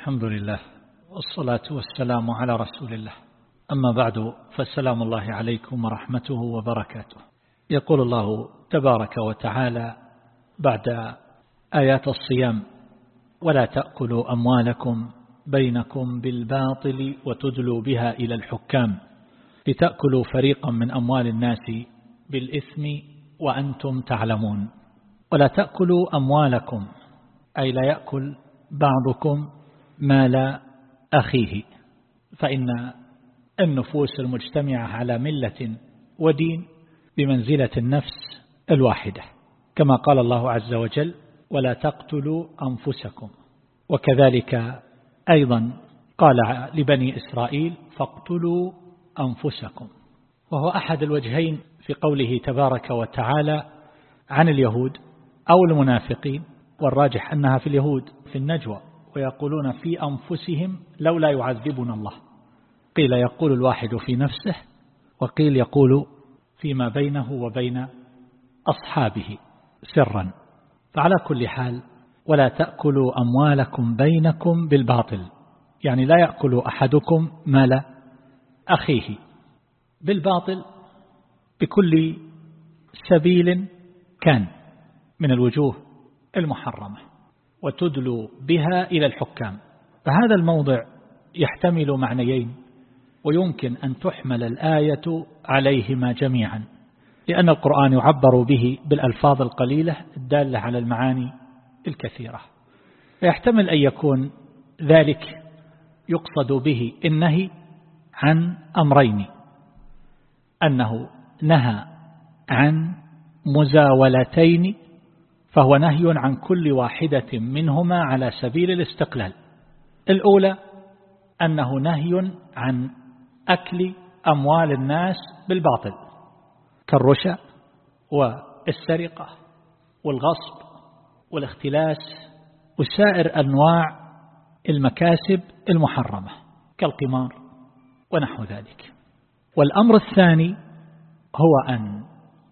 الحمد لله والصلاة والسلام على رسول الله. أما بعد فالسلام الله عليكم ورحمته وبركاته. يقول الله تبارك وتعالى بعد آيات الصيام ولا تأكلوا أموالكم بينكم بالباطل وتدلوا بها إلى الحكام. لتأكلوا فريقا من أموال الناس بالإثم وأنتم تعلمون. ولا تأكلوا أموالكم أي لا يأكل بعضكم مال أخيه. فإن النفوس المجتمعة على ملة ودين بمنزلة النفس الواحدة. كما قال الله عز وجل ولا تقتلوا أنفسكم. وكذلك أيضا قال لبني إسرائيل فاقتلوا أنفسكم. وهو أحد الوجهين في قوله تبارك وتعالى عن اليهود أو المنافقين والراجح أنها في اليهود في النجوى. ويقولون في أنفسهم لولا يعذبنا الله. قيل يقول الواحد في نفسه وقيل يقول فيما بينه وبين أصحابه سرا. فعلى كل حال ولا تأكلوا أموالكم بينكم بالباطل. يعني لا يأكل أحدكم مال أخيه بالباطل بكل سبيل كان من الوجوه المحرمة. وتدلو بها إلى الحكام. فهذا الموضع يحتمل معنيين ويمكن أن تحمل الآية عليهما جميعا لأن القرآن يعبر به بالألفاظ القليلة الدالة على المعاني الكثيرة. فيحتمل أن يكون ذلك يقصد به النهي عن أمرين. أنه نهى عن مزاولتين فهو نهي عن كل واحدة منهما على سبيل الاستقلال. الأولى أنه نهي عن أكل أموال الناس بالباطل كالرشا والسرقة والغصب والاختلاس وسائر أنواع المكاسب المحرمة كالقمار ونحو ذلك. والأمر الثاني هو أن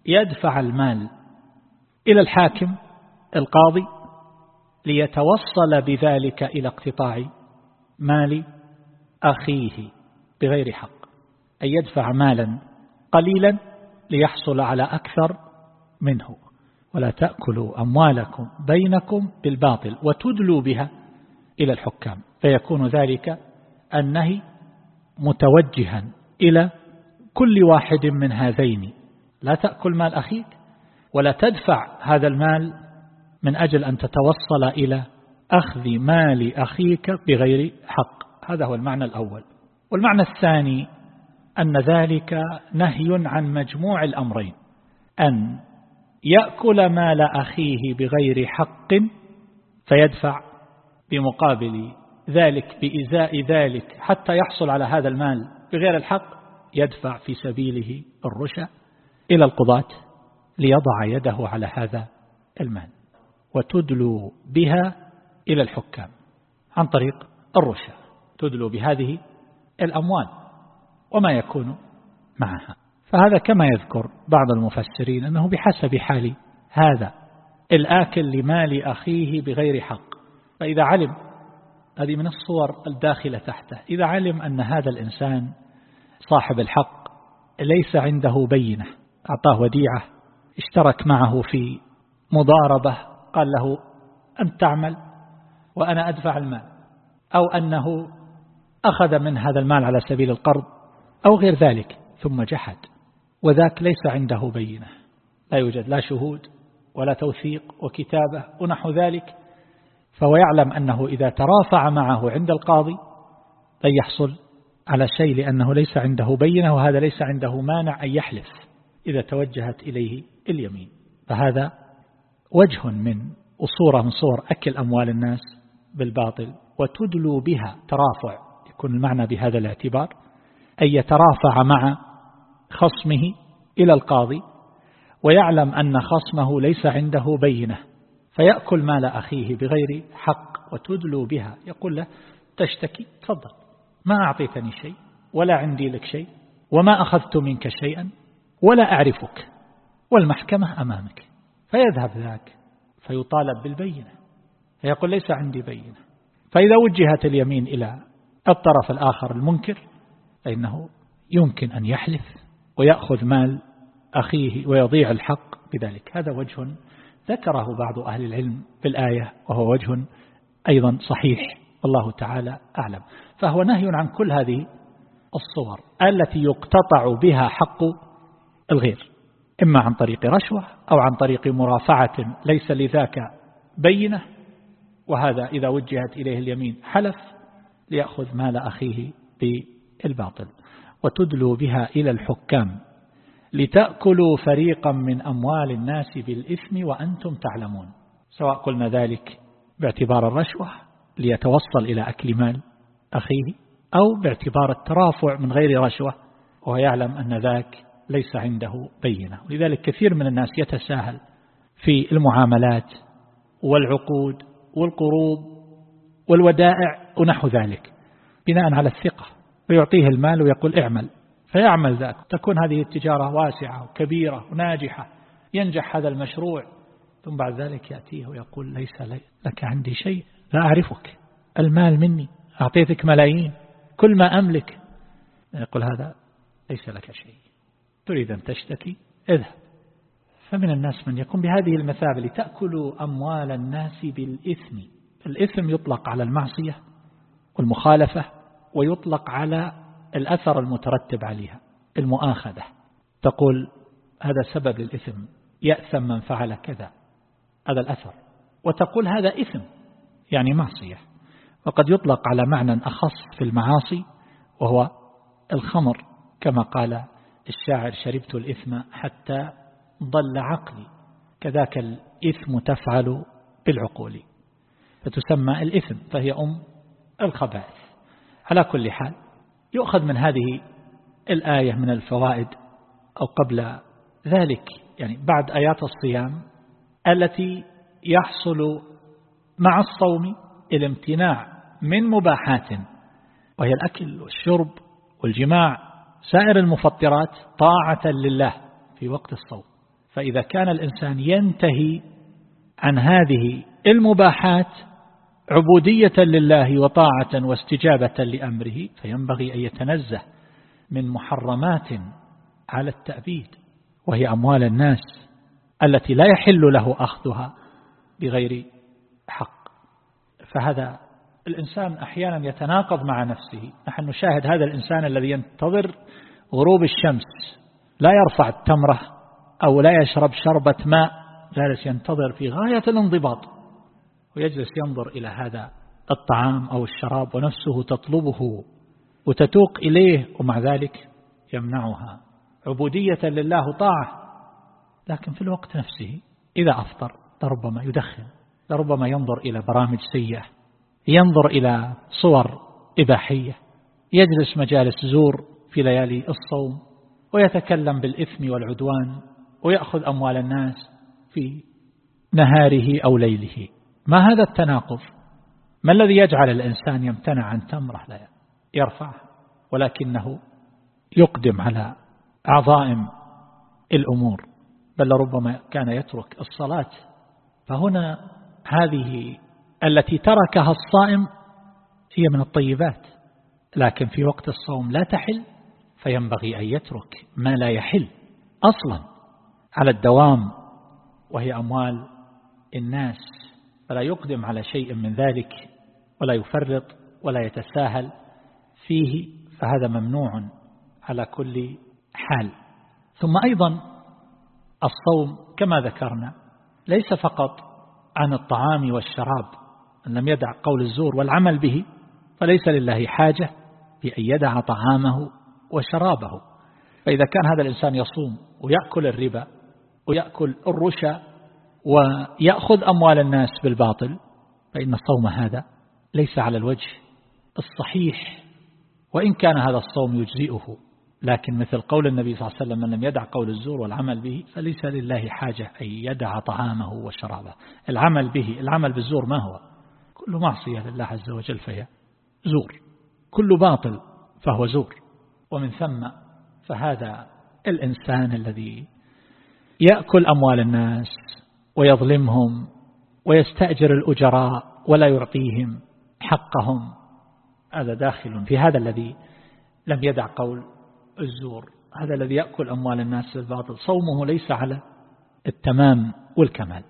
يدفع المال إلى الحاكم القاضي ليتوصل بذلك إلى اقتطاع مال أخيه بغير حق أن يدفع مالا قليلا ليحصل على أكثر منه. ولا تأكلوا أموالكم بينكم بالباطل وتدلوا بها إلى الحكام. فيكون ذلك النهي متوجها إلى كل واحد من هذين. لا تأكل مال أخيك ولا تدفع هذا المال من أجل أن تتوصل إلى أخذ مال أخيك بغير حق. هذا هو المعنى الأول. والمعنى الثاني أن ذلك نهي عن مجموع الأمرين. أن يأكل مال أخيه بغير حق فيدفع بمقابل ذلك بإزاء ذلك. حتى يحصل على هذا المال بغير الحق يدفع في سبيله الرشا إلى القضاة ليضع يده على هذا المال. وتدلو بها إلى الحكام عن طريق الرشا. تدلو بهذه الأموال وما يكون معها. فهذا كما يذكر بعض المفسرين أنه بحسب حال هذا الآكل لمال أخيه بغير حق. فإذا علم هذه من الصور الداخلة تحته إذا علم أن هذا الإنسان صاحب الحق ليس عنده بينة أعطاه وديعة اشترك معه في مضاربة قال له أنت تعمل؟ وأنا أدفع المال. أو أنه أخذ من هذا المال على سبيل القرض أو غير ذلك ثم جحد. وذاك ليس عنده بينة. لا يوجد لا شهود ولا توثيق وكتابة ونحو ذلك. فهو يعلم أنه إذا ترافع معه عند القاضي لن يحصل على شيء لأنه ليس عنده بينة وهذا ليس عنده مانع أن يحلف إذا توجهت إليه اليمين. فهذا وجه من وصورة من صور أكل أموال الناس بالباطل وتدلو بها ترافع يكون المعنى بهذا الاعتبار أن يترافع مع خصمه إلى القاضي ويعلم أن خصمه ليس عنده بينة فيأكل مال أخيه بغير حق وتدلو بها يقول له تشتكي تفضل ما أعطيتني شيء ولا عندي لك شيء وما أخذت منك شيئا ولا أعرفك والمحكمة أمامك. فيذهب ذاك فيطالب بالبينة. فيقول ليس عندي بينة. فإذا وجهت اليمين إلى الطرف الآخر المنكر فإنه يمكن أن يحلف ويأخذ مال أخيه ويضيع الحق بذلك. هذا وجه ذكره بعض أهل العلم في الآية وهو وجه أيضا صحيح. والله تعالى أعلم. فهو نهي عن كل هذه الصور التي يقتطع بها حق الغير. إما عن طريق رشوة أو عن طريق مرافعة ليس لذاك بينة وهذا إذا وجهت إليه اليمين حلف ليأخذ مال أخيه بالباطل. وتدلوا بها إلى الحكام لتأكلوا فريقا من أموال الناس بالإثم وأنتم تعلمون. سواء قلنا ذلك باعتبار الرشوة ليتوصل إلى أكل مال أخيه أو باعتبار الترافع من غير رشوة وهو يعلم أن ذاك ليس عنده بينة. ولذلك كثير من الناس يتساهل في المعاملات والعقود والقروض والودائع ونحو ذلك بناء على الثقة. ويعطيه المال ويقول اعمل. فيعمل ذاك. تكون هذه التجارة واسعة وكبيرة وناجحة. ينجح هذا المشروع. ثم بعد ذلك يأتيه ويقول ليس لك عندي شيء لا أعرفك. المال مني. أعطيتك ملايين. كل ما أملك. يقول هذا ليس لك شيء. تريد أن تشتكي؟ اذهب. فمن الناس من يكون بهذه المثابة لتأكلوا أموال الناس بالإثم. الإثم يطلق على المعصية والمخالفة ويطلق على الأثر المترتب عليها المؤاخذة. تقول هذا سبب الإثم يأثم من فعل كذا. هذا الأثر. وتقول هذا إثم يعني معصية. وقد يطلق على معنى أخص في المعاصي وهو الخمر كما قال الشاعر شربت الإثم حتى ضل عقلي كذاك الإثم تفعل بالعقول. فتسمى الإثم فهي أم الخبائث. على كل حال يؤخذ من هذه الآية من الفوائد أو قبل ذلك يعني بعد آيات الصيام التي يحصل مع الصوم الامتناع من مباحات وهي الأكل والشرب والجماع سائر المفطرات طاعة لله في وقت الصوم. فإذا كان الإنسان ينتهي عن هذه المباحات عبودية لله وطاعة واستجابة لأمره فينبغي أن يتنزه من محرمات على التأبيد وهي أموال الناس التي لا يحل له أخذها بغير حق. فهذا الإنسان أحيانا يتناقض مع نفسه. نحن نشاهد هذا الإنسان الذي ينتظر غروب الشمس. لا يرفع التمرة أو لا يشرب شربة ماء. جالس ينتظر في غاية الانضباط. ويجلس ينظر إلى هذا الطعام أو الشراب ونفسه تطلبه وتتوق إليه ومع ذلك يمنعها. عبودية لله طاعة لكن في الوقت نفسه إذا أفطر لربما يدخن لربما ينظر إلى برامج سيئة. ينظر إلى صور إباحية. يجلس مجالس زور في ليالي الصوم ويتكلم بالإثم والعدوان ويأخذ أموال الناس في نهاره أو ليله. ما هذا التناقض؟ ما الذي يجعل الإنسان يمتنع عن تمرة لا يرفع ولكنه يقدم على عظائم الأمور. بل ربما كان يترك الصلاة. فهنا هذه التي تركها الصائم هي من الطيبات لكن في وقت الصوم لا تحل فينبغي أن يترك ما لا يحل أصلا على الدوام وهي أموال الناس فلا يقدم على شيء من ذلك ولا يفرط ولا يتساهل فيه فهذا ممنوع على كل حال. ثم أيضا الصوم كما ذكرنا ليس فقط عن الطعام والشراب أن لم يدع قول الزور والعمل به فليس لله حاجة بأن يدع طعامه وشرابه. فإذا كان هذا الإنسان يصوم ويأكل الربا ويأكل الرشا ويأخذ أموال الناس بالباطل فإن الصوم هذا ليس على الوجه الصحيح. وإن كان هذا الصوم يجزئه لكن مثل قول النبي صلى الله عليه وسلم من لم يدع قول الزور والعمل به فليس لله حاجة أن يدع طعامه وشرابه. العمل به العمل بالزور ما هو؟ كل معصية لله عز وجل فهي زور. كل باطل فهو زور. ومن ثم فهذا الإنسان الذي يأكل أموال الناس ويظلمهم ويستأجر الأجراء ولا يعطيهم حقهم هذا داخل في هذا الذي لم يدع قول الزور. هذا الذي يأكل أموال الناس بالباطل صومه ليس على التمام والكمال.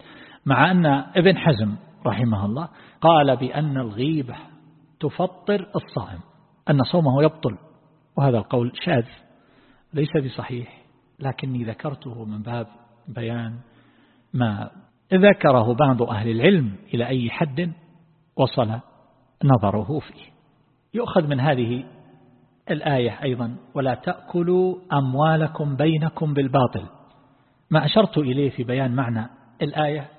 مع أن ابن حزم رحمه الله قال بأن الغيبة تفطر الصائم أن صومه يبطل وهذا القول شاذ ليس بصحيح لكني ذكرته من باب بيان ما ذكره بعض أهل العلم إلى أي حد وصل نظره فيه. يؤخذ من هذه الآية أيضا ولا تأكلوا أموالكم بينكم بالباطل ما أشرت إليه في بيان معنى الآية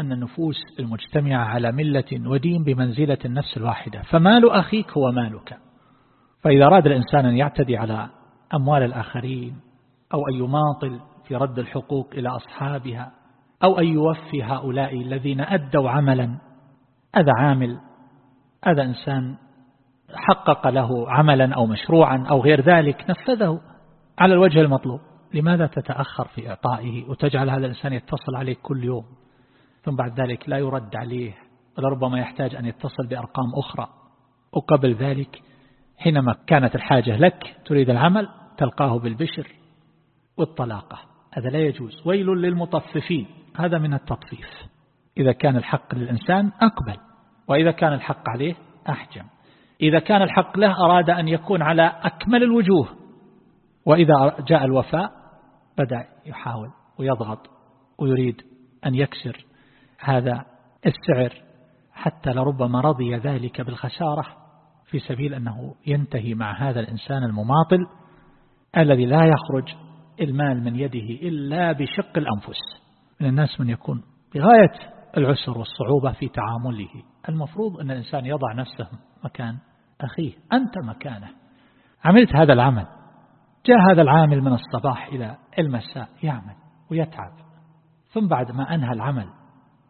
أن النفوس المجتمعة على ملة ودين بمنزلة النفس الواحدة. فمال أخيك هو مالك. فإذا أراد الإنسان أن يعتدي على أموال الآخرين أو أن يماطل في رد الحقوق إلى أصحابها أو أن يوفي هؤلاء الذين أدوا عملا هذا عامل هذا إنسان حقق له عملا أو مشروعا أو غير ذلك نفذه على الوجه المطلوب. لماذا تتأخر في إعطائه وتجعل هذا الإنسان يتصل عليك كل يوم؟ ثم بعد ذلك لا يرد عليه ولربما يحتاج أن يتصل بأرقام أخرى. وقبل ذلك حينما كانت الحاجة لك تريد العمل تلقاه بالبشر والطلاقة. هذا لا يجوز. ويل للمطففين. هذا من التطفيف. إذا كان الحق للإنسان أقبل. وإذا كان الحق عليه أحجم. إذا كان الحق له أراد أن يكون على أكمل الوجوه. وإذا جاء الوفاء بدأ يحاول ويضغط ويريد أن يكسر. هذا السعر حتى لربما رضي ذلك بالخسارة في سبيل أنه ينتهي مع هذا الإنسان المماطل الذي لا يخرج المال من يده إلا بشق الأنفس. من الناس من يكون بغاية العسر والصعوبة في تعامله. المفروض أن الإنسان يضع نفسه مكان أخيه أنت مكانه. عملت هذا العمل جاء هذا العامل من الصباح إلى المساء يعمل ويتعب. ثم بعد ما أنهى العمل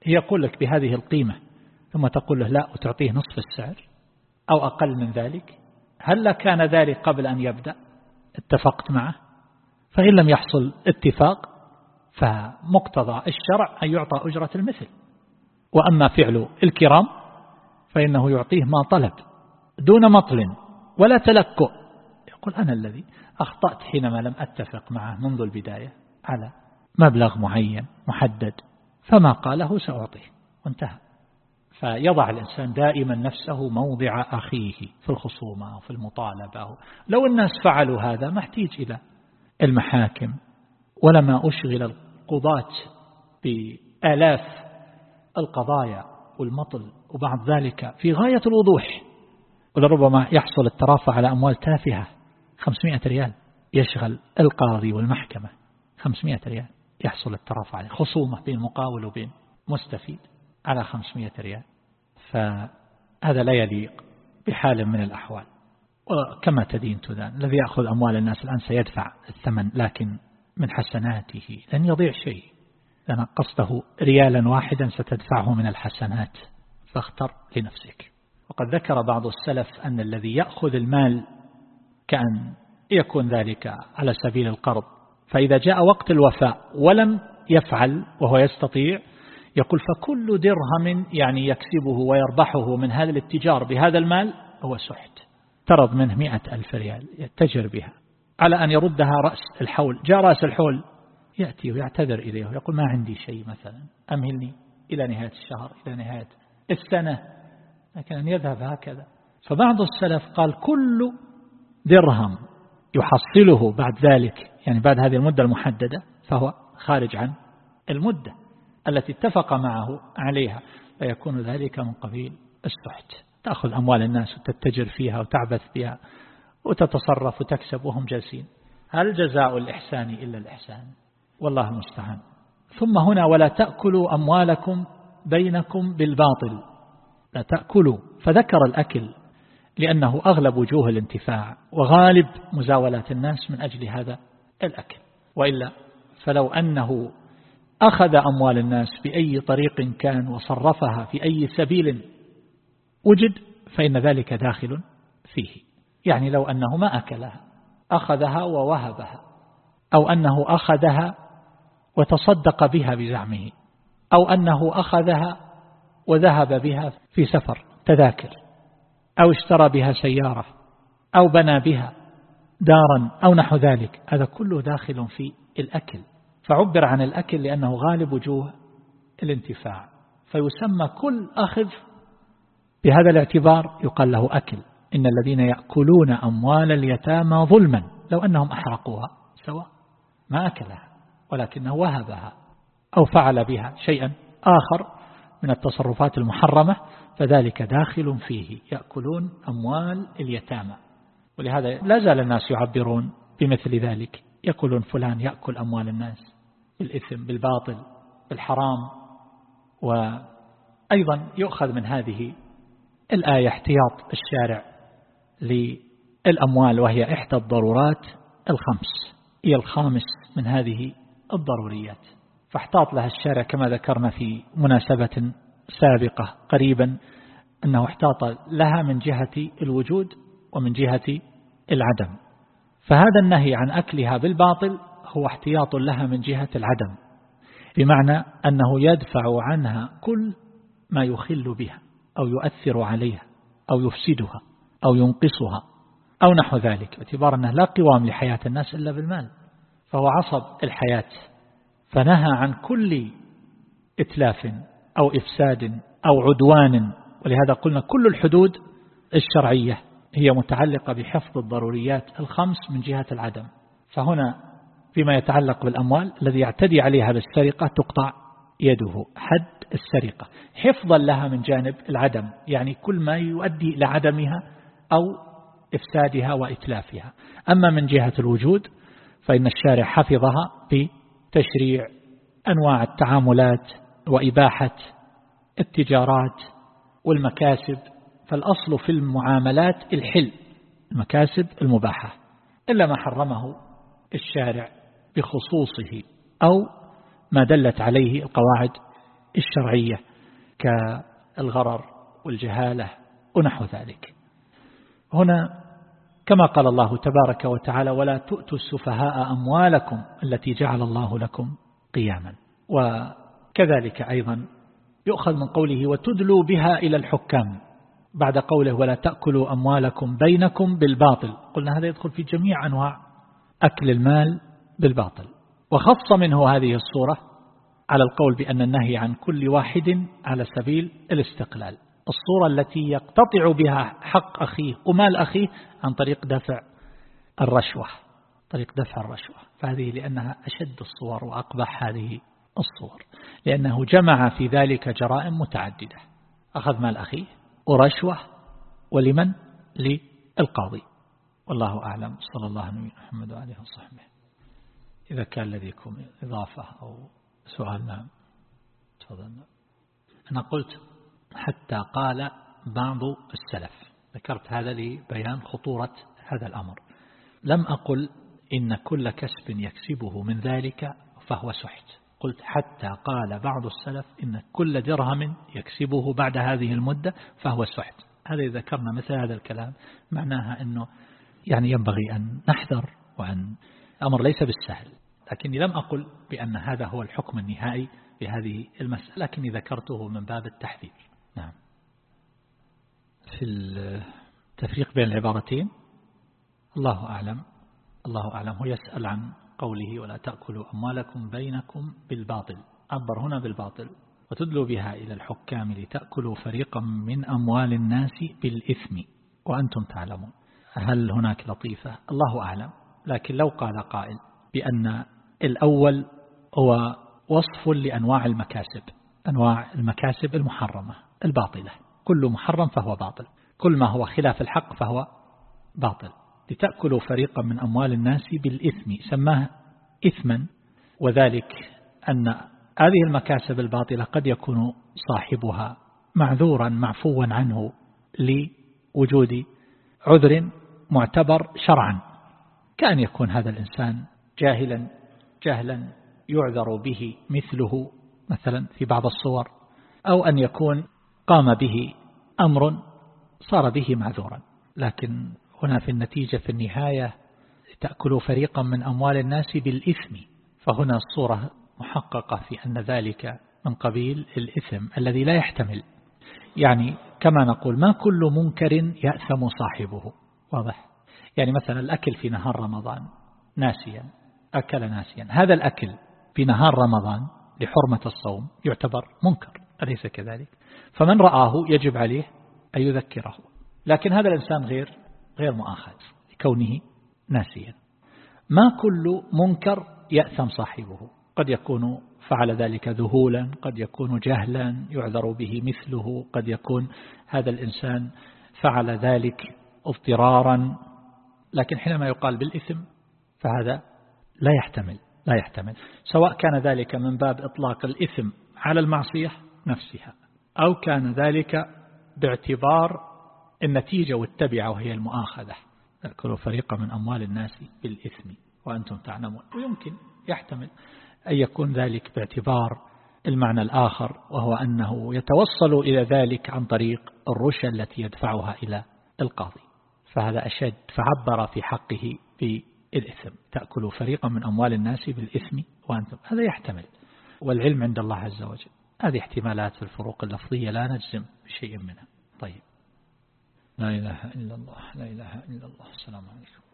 يقول لك بهذه القيمة ثم تقول له لا وتعطيه نصف السعر أو أقل من ذلك. هل كان ذلك قبل أن يبدأ؟ اتفقت معه. فإن لم يحصل اتفاق فمقتضى الشرع أن يعطى أجرة المثل. وأما فعل الكرام فإنه يعطيه ما طلب دون مطل ولا تلكؤ. يقول أنا الذي أخطأت حينما لم أتفق معه منذ البداية على مبلغ معين محدد. فما قاله سأعطيه. وانتهى فيضع الإنسان دائما نفسه موضع أخيه في الخصومة وفي المطالبة. لو الناس فعلوا هذا ما احتيج إلى المحاكم. ولما أشغل القضاة بآلاف القضايا والمطل وبعد ذلك في غاية الوضوح. ولربما يحصل الترافع على أموال تافهة. 500 ريال يشغل القاضي والمحكمة. 500 ريال. يحصل الترافع عليه خصومة بين مقاول وبين مستفيد على 500 ريال. فهذا لا يليق بحال من الأحوال. وكما تدين تدان الذي يأخذ أموال الناس الآن سيدفع الثمن لكن من حسناته لن يضيع شيء. لأن قصده ريالا واحدا ستدفعه من الحسنات فاختر لنفسك. وقد ذكر بعض السلف أن الذي يأخذ المال كأن يكون ذلك على سبيل القرض فإذا جاء وقت الوفاء ولم يفعل وهو يستطيع يقول فكل درهم يعني يكسبه ويربحه من هذا الاتجار بهذا المال هو سحت. ترض منه مئة ألف ريال يتجر بها. على أن يردها رأس الحول. جاء رأس الحول يأتي ويعتذر إليه ويقول ما عندي شيء مثلا أمهلني إلى نهاية الشهر إلى نهاية السنة. لكن أن يذهب هكذا. فبعض السلف قال كل درهم يحصله بعد ذلك يعني بعد هذه المدة المحددة فهو خارج عن المدة التي اتفق معه عليها فيكون ذلك من قبيل السحت. تأخذ أموال الناس وتتجر فيها وتعبث بها وتتصرف وتكسب وهم جالسين. هل جزاء الإحسان إلا الإحسان؟ والله المستعان. ثم هنا ولا تأكلوا أموالكم بينكم بالباطل. لا تأكلوا. فذكر الأكل لأنه أغلب وجوه الانتفاع وغالب مزاولات الناس من أجل هذا الأكل. وإلا فلو أنه أخذ أموال الناس بأي طريق كان وصرفها في أي سبيل وجد فإن ذلك داخل فيه. يعني لو أنه ما أكلها أخذها ووهبها أو أنه أخذها وتصدق بها بزعمه أو أنه أخذها وذهب بها في سفر تذاكر أو اشترى بها سيارة أو بنى بها دارا أو نحو ذلك هذا كله داخل في الأكل. فعبر عن الأكل لأنه غالب وجوه الانتفاع. فيسمى كل أخذ بهذا الاعتبار يقال له أكل. إن الذين يأكلون أموال اليتامى ظلما لو أنهم أحرقوها سواء ما أكلها ولكنه وهبها أو فعل بها شيئا آخر من التصرفات المحرمة فذلك داخل فيه. يأكلون أموال اليتامى. ولهذا لا زال الناس يعبرون بمثل ذلك. يقولون فلان يأكل أموال الناس بالإثم بالباطل بالحرام. وأيضا يؤخذ من هذه الآية احتياط الشارع للأموال وهي إحدى الضرورات الخمس. هي الخامس من هذه الضروريات. فاحتاط لها الشارع كما ذكرنا في مناسبة سابقة قريبا أنه احتاط لها من جهة الوجود ومن جهة العدم. فهذا النهي عن أكلها بالباطل هو احتياط لها من جهة العدم. بمعنى أنه يدفع عنها كل ما يخل بها أو يؤثر عليها أو يفسدها أو ينقصها أو نحو ذلك باعتبار أنه لا قوام لحياة الناس إلا بالمال. فهو عصب الحياة. فنهى عن كل إتلاف أو إفساد أو عدوان. ولهذا قلنا كل الحدود الشرعية. هي متعلقة بحفظ الضروريات الخمس من جهة العدم. فهنا فيما يتعلق بالأموال الذي يعتدي عليها بالسرقة تقطع يده. حد السرقة. حفظا لها من جانب العدم يعني كل ما يؤدي إلى عدمها أو إفسادها وإتلافها. أما من جهة الوجود فإن الشارع حفظها بتشريع أنواع التعاملات وإباحة التجارات والمكاسب فالأصل في المعاملات الحل المكاسب المباحة إلا ما حرمه الشارع بخصوصه أو ما دلت عليه القواعد الشرعية كالغرر والجهالة ونحو ذلك. هنا كما قال الله تبارك وتعالى ولا تؤتوا السفهاء أموالكم التي جعل الله لكم قياما. وكذلك أيضا يؤخذ من قوله وتدلوا بها إلى الحكام. بعد قوله ولا تأكلوا أموالكم بينكم بالباطل. قلنا هذا يدخل في جميع أنواع أكل المال بالباطل. وخص منه هذه الصورة على القول بأن النهي عن كل واحد على سبيل الاستقلال. الصورة التي يقتطع بها حق أخيه ومال أخيه عن طريق دفع الرشوة. طريق دفع الرشوة. فهذه لأنها أشد الصور وأقبح هذه الصور. لأنه جمع في ذلك جرائم متعددة. أخذ مال أخيه ورشوة ولمن؟ للقاضي. والله أعلم. صلى الله عليه محمد وعليه وصحبه. إذا كان لديكم إضافة أو سؤال نعم. تفضل. أنا قلت حتى قال بعض السلف. ذكرت هذا لبيان خطورة هذا الأمر. لم أقل إن كل كسب يكسبه من ذلك فهو سحت. قلت حتى قال بعض السلف إن كل درهم يكسبه بعد هذه المدة فهو سحت هذا إذا ذكرنا مثل هذا الكلام معناها أنه يعني ينبغي أن نحذر وأن أمر ليس بالسهل. لكني لم أقل بأن هذا هو الحكم النهائي بهذه المسألة لكني ذكرته من باب التحذير. نعم. في التفريق بين العبارتين الله أعلم الله أعلم هو يسأل عن قوله ولا تأكلوا أموالكم بينكم بالباطل. عبر هنا بالباطل. وتدلوا بها إلى الحكام لتأكلوا فريقا من أموال الناس بالإثم. وأنتم تعلمون. هل هناك لطيفة؟ الله أعلم. لكن لو قال قائل بأن الأول هو وصف لأنواع المكاسب. أنواع المكاسب المحرمة الباطلة. كل محرم فهو باطل. كل ما هو خلاف الحق فهو باطل. لتأكلوا فريقا من أموال الناس بالإثم سماه إثما. وذلك أن هذه المكاسب الباطلة قد يكون صاحبها معذورا معفوا عنه لوجود عذر معتبر شرعا. كأن يكون هذا الإنسان جاهلا جهلا يعذر به مثله مثلا في بعض الصور أو أن يكون قام به أمر صار به معذورا. لكن هنا في النتيجة في النهاية تأكل فريقا من أموال الناس بالإثم. فهنا الصورة محققة في أن ذلك من قبيل الإثم الذي لا يحتمل. يعني كما نقول ما كل منكر يأثم صاحبه. واضح؟ يعني مثلا الأكل في نهار رمضان ناسيا أكل ناسيا. هذا الأكل في نهار رمضان لحرمة الصوم يعتبر منكر أليس كذلك؟ فمن رآه يجب عليه أن يذكره. لكن هذا الإنسان غير. غير مؤاخذ لكونه ناسيا. ما كل منكر يأثم صاحبه. قد يكون فعل ذلك ذهولا قد يكون جهلا يعذر به مثله قد يكون هذا الإنسان فعل ذلك اضطرارا. لكن حينما يقال بالإثم فهذا لا يحتمل لا يحتمل. سواء كان ذلك من باب إطلاق الإثم على المعصية نفسها أو كان ذلك باعتبار النتيجة والتبعة وهي المؤاخذة. تأكلوا فريقا من أموال الناس بالإثم وأنتم تعلمون. ويمكن يحتمل أن يكون ذلك باعتبار المعنى الآخر وهو أنه يتوصل إلى ذلك عن طريق الرشا التي يدفعها إلى القاضي. فهذا أشد فعبر في حقه بالإثم. تأكلوا فريقا من أموال الناس بالإثم وأنتم. هذا يحتمل والعلم عند الله عز وجل. هذه احتمالات في الفروق اللفظية لا نجزم بشيء منها. طيب. لا إله إلا الله لا إله إلا الله. السلام عليكم.